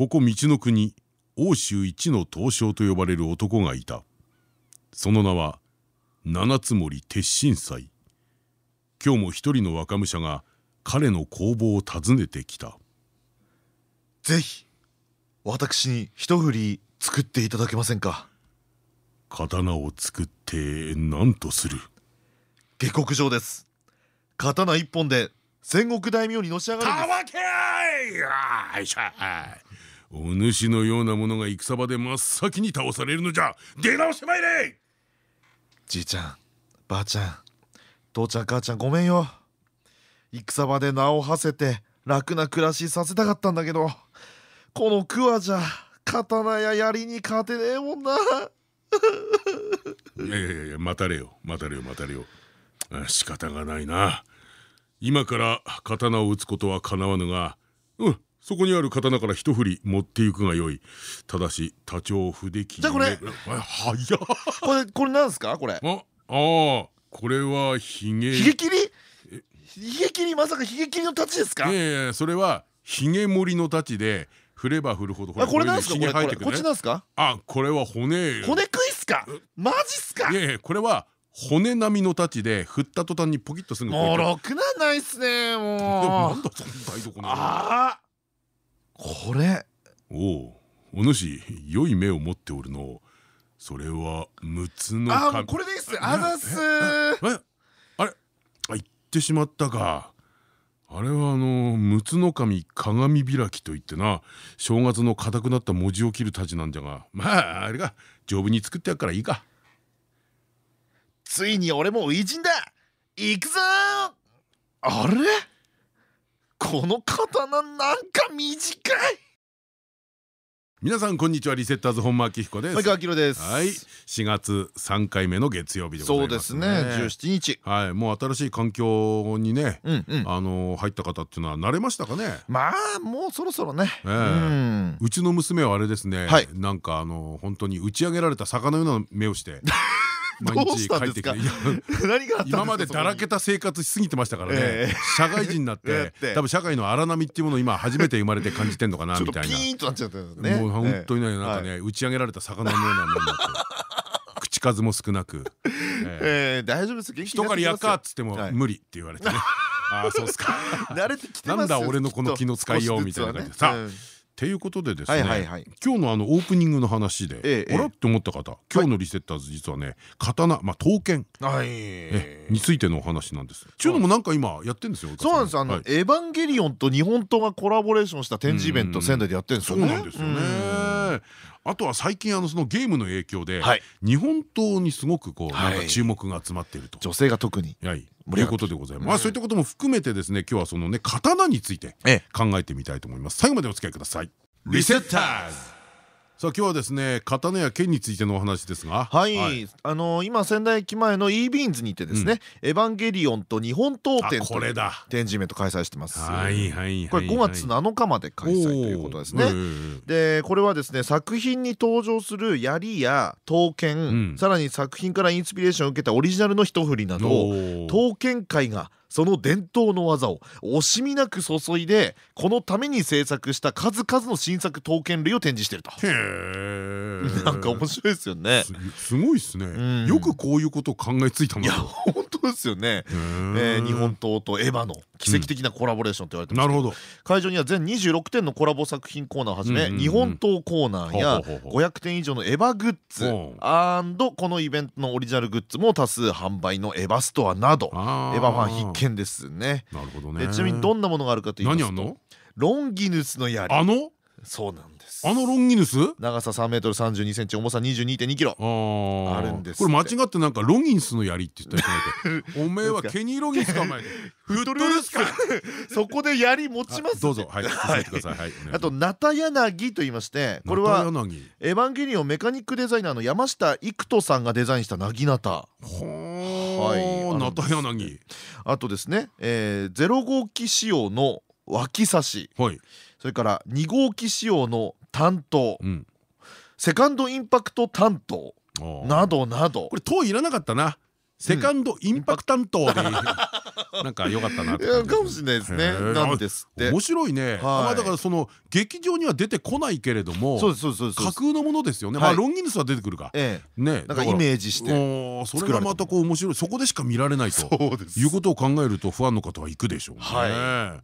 ここ道の国欧州一の刀匠と呼ばれる男がいた。その名は七つ森鉄心斎。今日も一人の若武者が彼の工房を訪ねてきた。ぜひ私に一振り作っていただけませんか。刀を作って何とする。下克上です。刀一本で戦国大名にのし上がるんです。たわけあい。しゃお主のようなものが戦場で真っ先に倒されるのじゃ。出直してまいれ！じいちゃんばあちゃん父ちゃん母ちゃんごめんよ。戦場で名を馳せて楽な暮らしさせたかったんだけどこの桑じゃ刀や槍に勝てねえもんな。いやいやいや待たれよ。待たれよ待たれよ。仕方がないな。今から刀を打つことはかなわぬがうんそこにある刀から一振り持っていくがよい。ただし多長筆切りじゃあこれ。はやこれこれなんですか？これ。ああこれはひげ。ひげ切り？ひげ切りまさかひげ切りの太刀ですか？いやいやそれはひげ盛りの太刀で振れば振るほどあこれなんですか？これこっちなんですか？あこれは骨。骨食いっすか？マジっすか？いやいやこれは骨並みの太刀で振った途端にポキッとすぐもうろくなんないっすねもう。なんだその台所ああこれ。おおお主良い目を持っておるの。それは六つのあこれです。あざっす。えあれ？あ言ってしまったかあれはあの六つの神鏡開きといってな。正月の硬くなった文字を切る太刀なんじゃが。まああれが丈夫に作ってやっからいいか。ついに俺も初陣だ。行くぞあれ？この刀なんか短い。皆さんこんにちはリセッターズ本間明彦です。前川明です。はい。4月3回目の月曜日でございますそうですね。17日。はい。もう新しい環境にねあの入った方っていうのは慣れましたかね？まあもうそろそろね。うちの娘はあれですね。なんかあの本当に打ち上げられた魚のような目をして毎日帰ってきて。今までだらけた生活しすぎてましたからね。社会人になって多分社会の荒波っていうものを今初めて生まれて感じてんのかなみたいな。もう本当にねなんかね打ち上げられた魚のような目になって口数も少なく。大丈夫です人からやっかっつっても無理って言われてね。ああそうっすか。慣れてきてなんだ俺のこの気の使いようみたいな感じで。さあっていうことでですね今日のあのオープニングの話であらって思った方今日のリセッターズ実はね刀まあ刀剣。についてのお話なんです。ちゅうのもなんか今やってんですよそうなんです。あの「エヴァンゲリオン」と日本刀がコラボレーションした展示イベント仙台でやってるんですよね。そうなんですよねあとは最近あのそのゲームの影響で日本刀にすごくこうなんか注目が集まっていると。女性が特に。はいということでございます。まあそういったことも含めてですね今日はそのね刀について考えてみたいと思います。最後までお付き合いください。リセッターズさあ今日はですね刀や剣についてのお話ですが。はい、あの今仙台駅前の e ビーンズにてですね、エヴァンゲリオンと日本刀展という展示イベント開催してます。はいはいこれ5月7日まで開催ということですね。でこれはですね作品に登場する槍や刀剣、さらに作品からインスピレーションを受けたオリジナルの一振りなど刀剣界がその伝統の技を惜しみなく注いでこのために制作した数々の新作刀剣類を展示してると。なんか面白いですよね。すごいですね。よくこういうことを考えついたいや本当ですよね。日本刀とエヴァの奇跡的なコラボレーションと言われてます。なるほど。会場には全26点のコラボ作品コーナーをはじめ日本刀コーナーや500点以上のエヴァグッズこのイベントのオリジナルグッズも多数販売のエヴァストアなどエヴァファン必見ですね。なるほどね。ちなみにどんなものがあるかと言いますとロンギヌスの槍。あの？そうなんあのロンギヌス？長さ3メートル32センチ重さ22.2キロ。あるんですこれ間違ってなんかロギンスの槍って言ったり おめえはケニーロギンスかお前。フットルースか。そこで槍持ちます。どうぞ。はいあとナタヤナギと言いましてこれはエヴァンゲリオンメカニックデザイナーの山下育人さんがデザインしたなぎなたはいナタヤナギ。あとですねゼロ号機仕様の脇差し。それから2号機仕様の担当。セカンドインパクト担当。などなど。これ塔いらなかったなセカンドインパク担当でなんか良かったなってかもしれないですね。なんですって。面白いね。まあだからその劇場には出てこないけれどもそうそうそう架空のものですよね。まあロンギヌスは出てくるか。ねなんかイメージしてそれがまたこう面白い。そこでしか見られないと。いうことを考えるとファンの方は行くでしょうね。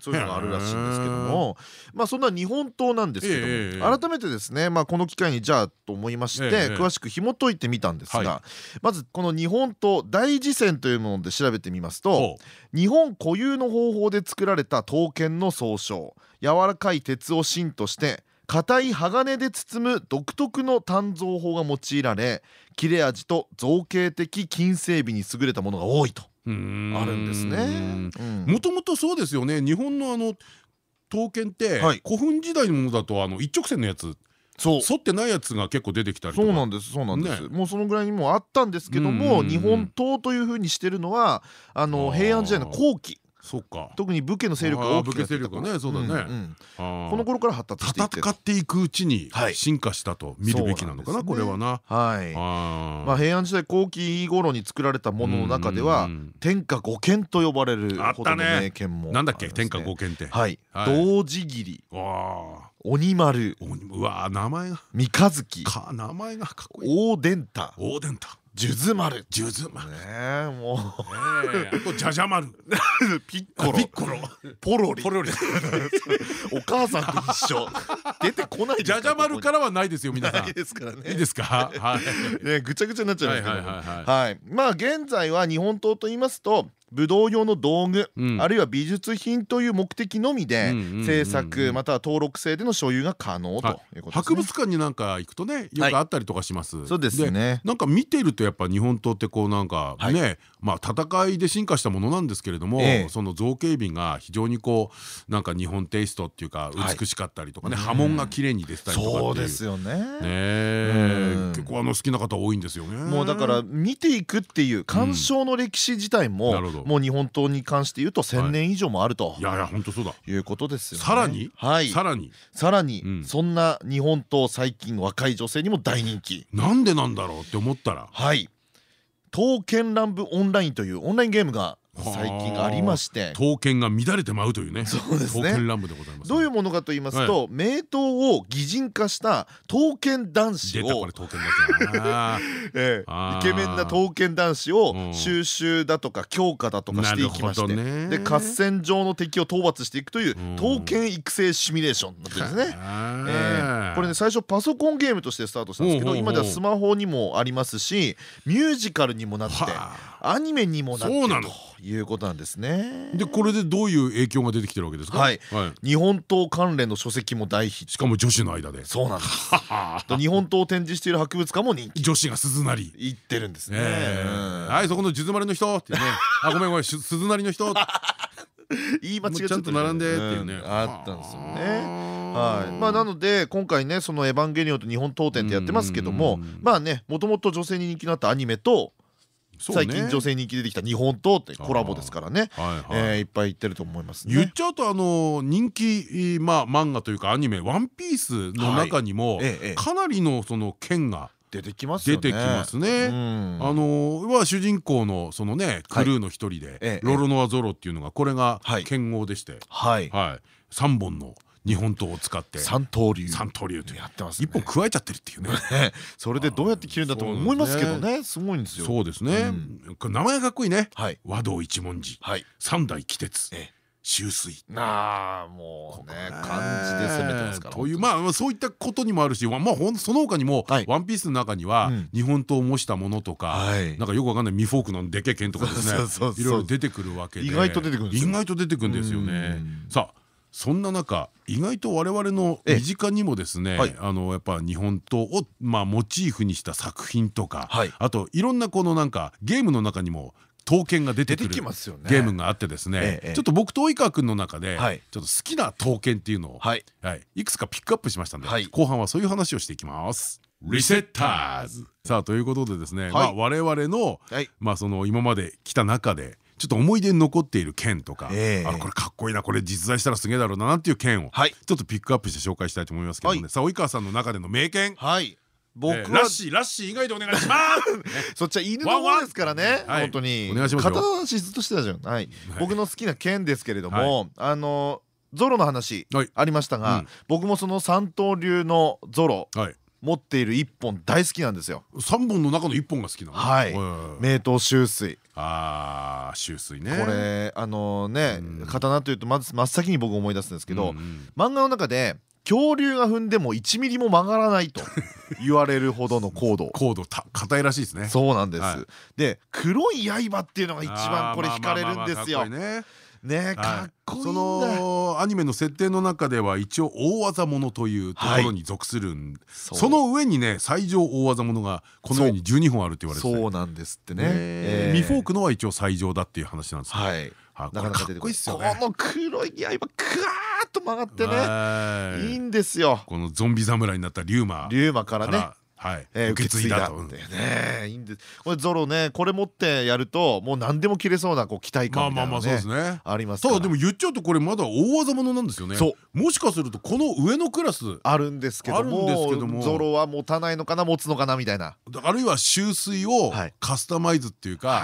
そういうのがあるらしいんですけども。まあそんな日本刀なんですけども改めてですねまあこの機会にじゃあと思いまして詳しく紐解いてみたんですがまずこの日本刀大辞泉というもので調べてみますと日本固有の方法で作られた刀剣の総称柔らかい鉄を芯として硬い鋼で包む独特の鍛造法が用いられ切れ味と造形的筋整備に優れたものが多いと。あるんですね。もともとそうですよね。日本のあの刀剣って古墳時代のものだとあの一直線のやつそう。沿ってないやつが結構出てきたりそうなんですそうなんです、もうそのぐらいにもあったんですけども日本刀というふうにしてるのはあの平安時代の後期。そうか。特に武家の勢力が大きくなってたねそうだね。この頃から発達していって。戦っていくうちに進化したと見るべきなのかなこれはな。はい。まあ平安時代後期頃に作られたものの中では天下五剣と呼ばれるほどの名剣もなんだっけ天下五剣って。はい。同時切り鬼丸。うわ名前が。三日月。名前がかっこいい。大伝太。大伝太。数珠丸。数珠丸。ねもう。じゃじゃ丸。ピッコロ。ピッコロ。ポロリ。ポロリ。お母さんと一緒。出てこないじゃじゃ丸からはないですよ皆さん。いいですからね。いいですか？はい。ねぐちゃぐちゃになっちゃいますけど。はい。まあ現在は日本刀と言いますと武道用の道具、うん、あるいは美術品という目的のみで制作または登録制での所有が可能ということです、ね、博物館になんか行くとねよくあったりとかします、はい、そうですね。なんか見てるとやっぱ日本刀ってこうなんかね、はい、まあ戦いで進化したものなんですけれども、ええ、その造形美が非常にこうなんか日本テイストっていうか美しかったりとかね、はい、波紋が綺麗に出てたりとかそうですよね。ね結構あの好きな方多いんですよね。もうだから見ていくっていう鑑賞の歴史自体も、うんもう日本刀に関して言うと1,000年以上もあると、い、やいや本当そうだ。いうことですよ、さらに？はい。さらに？さらに、そんな日本刀最近若い女性にも大人気。なんでなんだろうって思ったらはい刀剣乱舞オンラインというオンラインゲームが最近ありまして。刀剣が乱れて舞うというね。そうですね。どういうものかと言いますと名刀を擬人化した刀剣男子を イケメンな刀剣男子を収集だとか強化だとかしていきましてで合戦場の敵を討伐していくという刀剣育成シミュレーションなんですね。これね最初パソコンゲームとしてスタートしたんですけど今ではスマホにもありますしミュージカルにもなってアニメにもなってということなんですね。でこれでどういう影響が出てきてるわけですか？はい。日本刀関連の書籍も大ヒット。しかも女子の間で。そうなんです。日本刀を展示している博物館も人気。女子が鈴なり。言ってるんですね。はいそこの数珠丸の人ってね。あごめんごめん鈴なりの人。言い間違えちゃんと並んでっていうね。あったんですよね。はい、まあなので今回ねその「エヴァンゲリオン」と日本刀展ってやってますけどもまあねもともと女性に人気のあったアニメと最近女性人気出てきた日本刀ってコラボですからね。いっぱい言ってると思います言っちゃうとあの人気まあ漫画というかアニメ「ワンピースの中にもかなりのその剣が出てきます出てきますね。あのは主人公のそのねクルーの一人でロロノアゾロっていうのがこれが剣豪でして、はい。三本の日本刀を使って。三刀流。三刀流とやってます一本加えちゃってるっていうね。それでどうやって切るんだと思いますけどね。すごいんですよ。そうですね。名前かっこいいね。和道一文字。三代鬼鉄。終水。なあもうね漢字で攻めてますから。というまあそういったことにもあるしまあその他にも「ワンピースの中には日本刀を模したものとかなんかよくわかんないミフォークのでっけえ剣とかですね。いろいろ出てくるわけで。意外と出てくる意外と出てくるんですよね。さあそんな中意外と我々の身近にもですね、あのやっぱ日本刀をまあモチーフにした作品とか、あといろんなこのなんかゲームの中にも刀剣が出てくるゲームがあってですねちょっと僕と及川君の中でちょっと好きな刀剣っていうのをい。くつかピックアップしましたんで後半はそういう話をしていきます。リセッターズさあということでですね、まあ我々の、まあその今まで来た中でちょっと思い出に残っている剣とか、えー、あこれかっこいいなこれ実在したらすげえだろうなっていう剣をちょっとピックアップして紹介したいと思いますけどね、さあ及川さんの中での名剣。はい。僕はラッシーラッシー以外でお願いします。そっちは犬の方ですからね本当に。お願いします片足ずっとしてたじゃん。はい。僕の好きな剣ですけれどもあのゾロの話ありましたが僕もその三刀流のゾロ持っている一本大好きなんですよ。三本の中の一本が好きなの？はい。名刀秋水。ああ秋水ね。これあのね刀というとまず真っ先に僕思い出すんですけど漫画の中で恐竜が踏んでも1ミリも曲がらないと 言われるほどの高度。高度硬いらしいですね。そうなんです、はい、で黒い刃っていうのが一番これ惹かれるんですよ。ねかっこいいそのアニメの設定の中では一応大技者というところに属するその上にね最上大技者がこのよう。に12本あるって言われてそうなんですってね、えー、ミフォークのは一応最上だっていう話なんですはい。なかなか出てこい。この黒い刃クワーッと曲がってね。い。いんですよ。このゾンビ侍になったリューマリューマからね受け継いだと。ね。いいんです。これゾロねこれ持ってやるともう何でも切れそうなこう期待感みたいなね。ありますただでも言っちゃうとこれまだ大技ものなんですよね。そう。もしかするとこの上のクラス。あるんですけどもゾロは持たないのかな持つのかなみたいな。あるいは収水をカスタマイズっていうか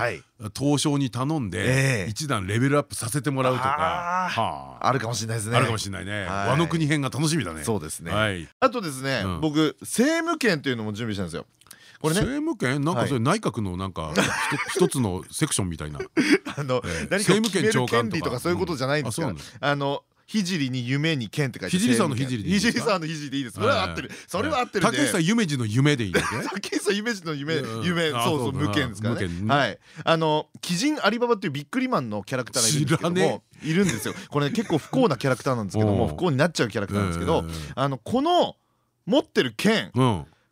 東証に頼んで一段レベルアップさせてもらうとか。あるかもしれないですね。あるかもしれないね。和の国編が楽しみだね。そうですね。あとですね僕政務権というのもも準備したんですよ。これね、政務権？なんかそれ内閣のなんか一つのセクションみたいな。あの何か決める権利とかそういうことじゃないんですかあの聖に夢に剣って書いて聖さんの聖で聖さんの聖でいいです。それは合ってる。それは合ってる竹内さん夢二の夢でいいんだ竹内さん夢二の夢夢そうそう無剣ですからね。はい。あの鬼人アリババっていうビックリマンのキャラクターがいるんですけどもいるんですよ。これ結構不幸なキャラクターなんですけども不幸になっちゃうキャラクターなんですけどあのこの持ってる剣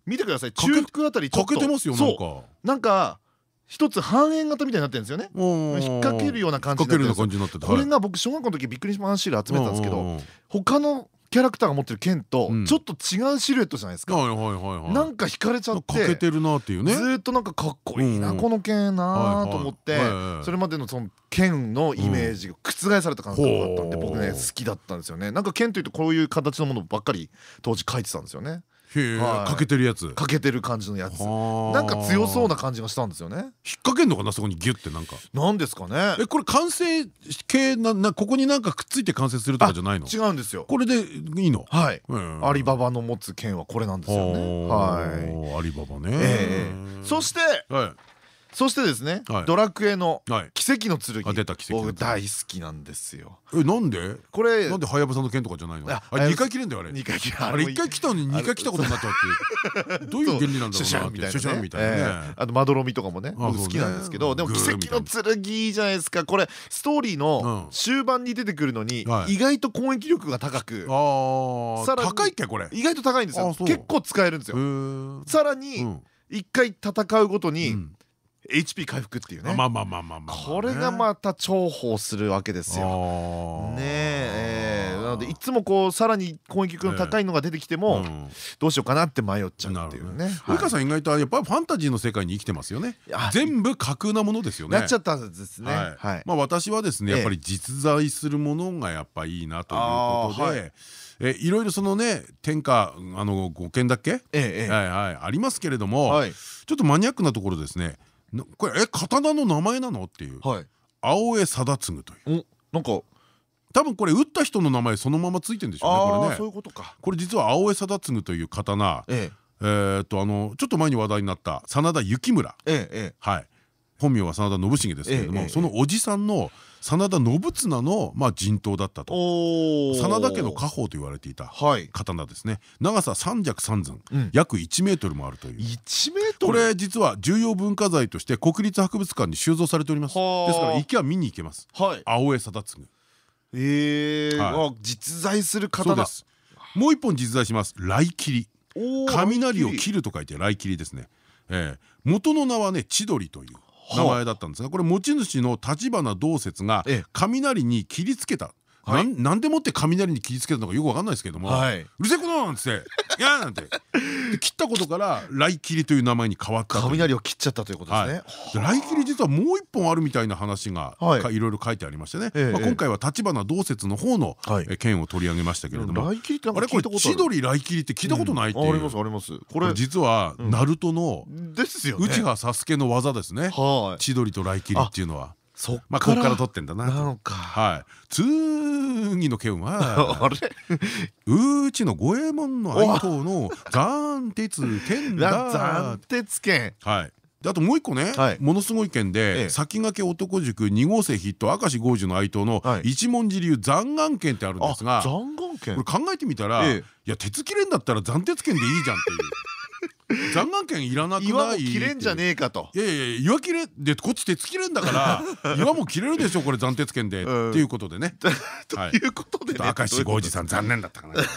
見てください。中腹あたりちょっと。欠けてますよなんか。なんか一つ半円型みたいになってるんですよね。引っ掛けるような感じになってるこれが僕小学校の時びっくりマンシール集めたんですけど他のキャラクターが持ってる剣とちょっと違うシルエットじゃないですか。なんか惹かれちゃって欠けてるなっていうね。ずっとなんかかっこいいなこの剣なと思ってそれまでのその剣のイメージが覆された感覚だったんで僕ね好きだったんですよね。なんか剣というとこういう形のものばっかり当時書いてたんですよねかけてるやつ。かけてる感じのやつ。なんか強そうな感じがしたんですよね。引っ掛けんのかなそこにギュってなんか。なんですかね。えこれ完成形ななここになんかくっついて完成するとかじゃないの？違うんですよ。これでいいの？はい。アリババの持つ剣はこれなんですよね。はい。アリババね。そしてそしてですねドラクエの奇跡の剣僕大好きなんですよ。えなんで？これなんではやぶさの剣とかじゃないの？あ二回切れんだよあれ。二回切れあれ一回来たのに二回来たことになっちゃうってどういう原理なんだろうなシュシャンみたいなね。あとまどろみとかもね好きなんですけどでも奇跡の剣いいじゃないですか。これストーリーの終盤に出てくるのに意外と攻撃力が高く。さらに高いっけこれ？意外と高いんですよ。結構使えるんですよ。さらに一回戦うごとに HP 回復っていうね。まあまあまあまあまあこれがまた重宝するわけですよ。ねえなのでいつもこうさらに攻撃力の高いのが出てきてもどうしようかなって迷っちゃうっていうね。及川さん意外とやっぱりファンタジーの世界に生きてますよね。全部架空なものですよね。なっちゃったんですね。まあ私はですねやっぱり実在するものがやっぱいいなということで。えいろいろそのね天下あの五剣だっけ、はいはい。ありますけれども、ちょっとマニアックなところですねこれえ刀の名前なの？っていう。青江貞次という。なんか。多分これ打った人の名前そのままついてんでしょうねこれね。そういうことか。これ実は青江貞次という刀。えっとあのちょっと前に話題になった真田幸村。はい本名は真田信繁ですけれどもそのおじさんの真田信綱のまあ陣頭だったと。真田家の家宝と言われていた刀ですね。長さ三尺三寸。約1メートルもあるという。1メートル。これ実は重要文化財として国立博物館に収蔵されております。ですから池は見に行けます。青江貞次。ええ実在する方だもう一本実在します。雷切り。雷を切ると書いて雷切りですね。え。元の名はね千鳥という名前だったんですがこれ持ち主の立花道節が雷に切りつけたなんでもって雷に切りつけたのかよくわかんないですけども「うるせえことなん」つって「いや」なんて。切ったことから雷切りという名前に変わった雷を切っちゃったということですね。雷切り実はもう一本あるみたいな話がい。ろいろ書いてありましてね。今回は立花道節の方の件を取り上げましたけれども。あれこれ千鳥雷切りって聞いたことないっていう。ありますあります。これ実はナルトのですよ内葉サスケの技ですね。千鳥と雷切りっていうのは。そまあここから取ってんだな。なのか。はい。次の件は あれ？うちの五右衛門の愛好の斬鉄剣だ。斬鉄剣。はい。あともう一個ね、ものすごい件で先駆け男塾2号生筆頭明石豪樹の愛刀の一文字流残眼剣ってあるんですがこれ考えてみたらいや鉄切れんだったら斬鉄剣でいいじゃんっていう。残眼剣いらなくない？岩も切れんじゃねえかと。いやいや岩切れでこっち鉄切れんだから 岩も切れるでしょこれ斬鉄剣で。っていうことでね。とい。うことで明石浩二さん残念だったかな。さ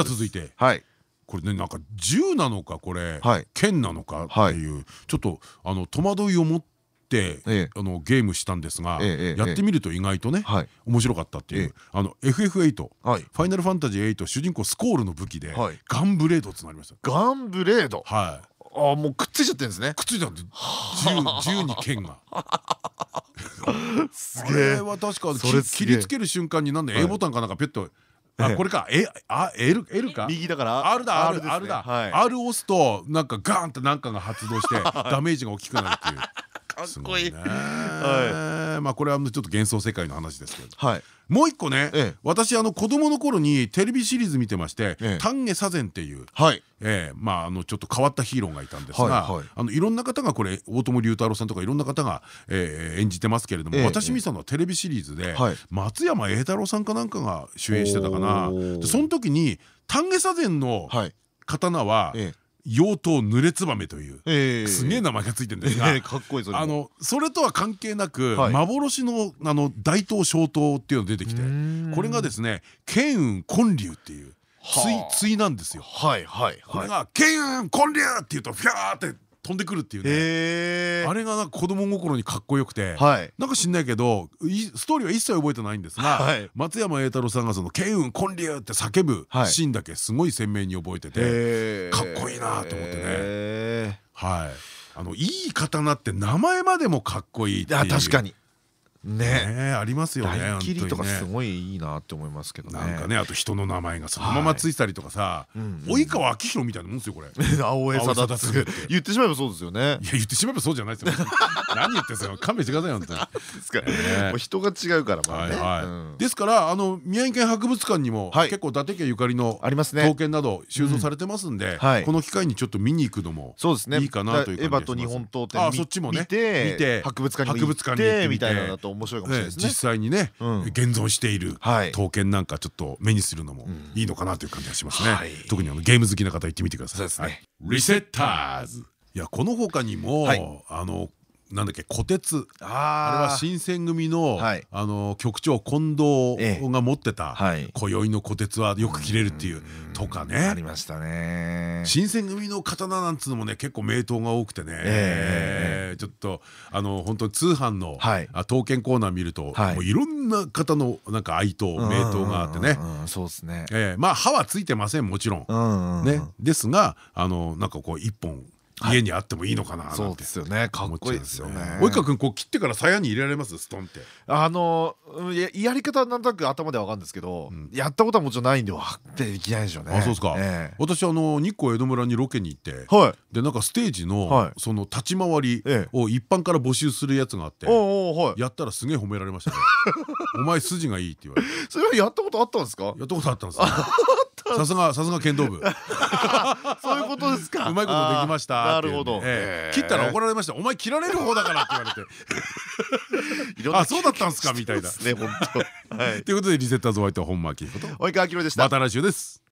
あ続いて。はい。これねなんか銃なのかこれ剣なのかっていうちょっとあの戸惑いを持ってあのゲームしたんですがやってみると意外とね面白かったっていう。あの FF8 ファイナルファンタジー8主人公スコールの武器でガンブレードつなりました。ガンブレード？はい。あもうくっついちゃってるんですね。くっついたんで銃に剣が。すげえ。は確か切りつける瞬間になんで A ボタンかなんかペットあこれか。えあ L L か？右だから。R だ R だ R だ。R 押すとなんかガーンってなんかが発動して ダメージが大きくなるっていうかっこいい。まあこれはちょっと幻想世界の話ですけど。もう一個ね、私あの子供の頃にテレビシリーズ見てまして「丹下左膳」っていうまああのちょっと変わったヒーローがいたんですがあのいろんな方がこれ大友龍太郎さんとかいろんな方が演じてますけれども私見たのはテレビシリーズで松山栄太郎さんかなんかが主演してたかな。その時に丹下左膳の刀は妖刀濡れ燕というすげえ名前がついてるんですがあのそれとは関係なく幻のあの大刀小刀っていうのが出てきてこれがですね剣雲金龍っていう対なんですよ。はいはいこれが剣雲金龍っていうとフィャーって飛んでくるっていうね。あれがなんか子供心にかっこよくて。なんか知んないけどストーリーは一切覚えてないんですが松山栄太郎さんがその「慶雲金龍」って叫ぶシーンだけすごい鮮明に覚えててかっこいいなと思ってね。はい。あのいい刀って名前までもかっこいいっていう。確かにね。ありますよね。切りとかすごいいいなって思いますけどなんかねあと人の名前がそのままついたりとかさ及川明宏みたいなもんですよこれ。青江貞嗣言ってしまえばそうですよね。いや言ってしまえばそうじゃないですよ。何言ってんすか勘弁してください本当に。ですか。人が違うからまあですからあの宮城県博物館にも結構伊達家ゆかりの刀剣など収蔵されてますんでこの機会にちょっと見に行くのもいいかなという感じです。エヴァと日本刀店そっちもね見て博物館に行ってみたいなだと面白いかもしれないですね。実際にね現存している刀剣なんかちょっと目にするのもいいのかなという感じがしますね。特にあのゲーム好きな方行ってみてください。リセッターズ。いやこの他にもあのなんだっけ虎鉄。あれは新選組のあの局長近藤が持ってた今宵の虎鉄はよく切れるっていうとかね。ありましたね。新選組の刀なんつうのもね結構名刀が多くてね。ちょっとあの本当に通販の刀剣コーナー見るともういろんな方のなんか愛刀名刀があってね。そうですね。まあ刃はついてませんもちろん。ね。ですがあのなんかこう一本家にあってもいいのかなそうですよね。かっこいいですよね。及川君こう切ってから鞘に入れられます？ストンって。あのやり方はなんとなく頭でわかるんですけどやったことはもちろんないんでわってできないでしょうね。あそうですか。私あの日光江戸村にロケに行ってでなんかステージのその立ち回りを一般から募集するやつがあってやったらすげえ褒められましたね。お前筋がいいって言われて。それはやったことあったんですか？やったことあったんです さすがさすが剣道部。そういうことですか。うまいことできました。なるほど。切ったら怒られました。お前切られる方だからって言われて。あそうだったん ですかみたいな。ね本当。ということでリセッターズホワイト本間明彦と。及川明でした。また来週です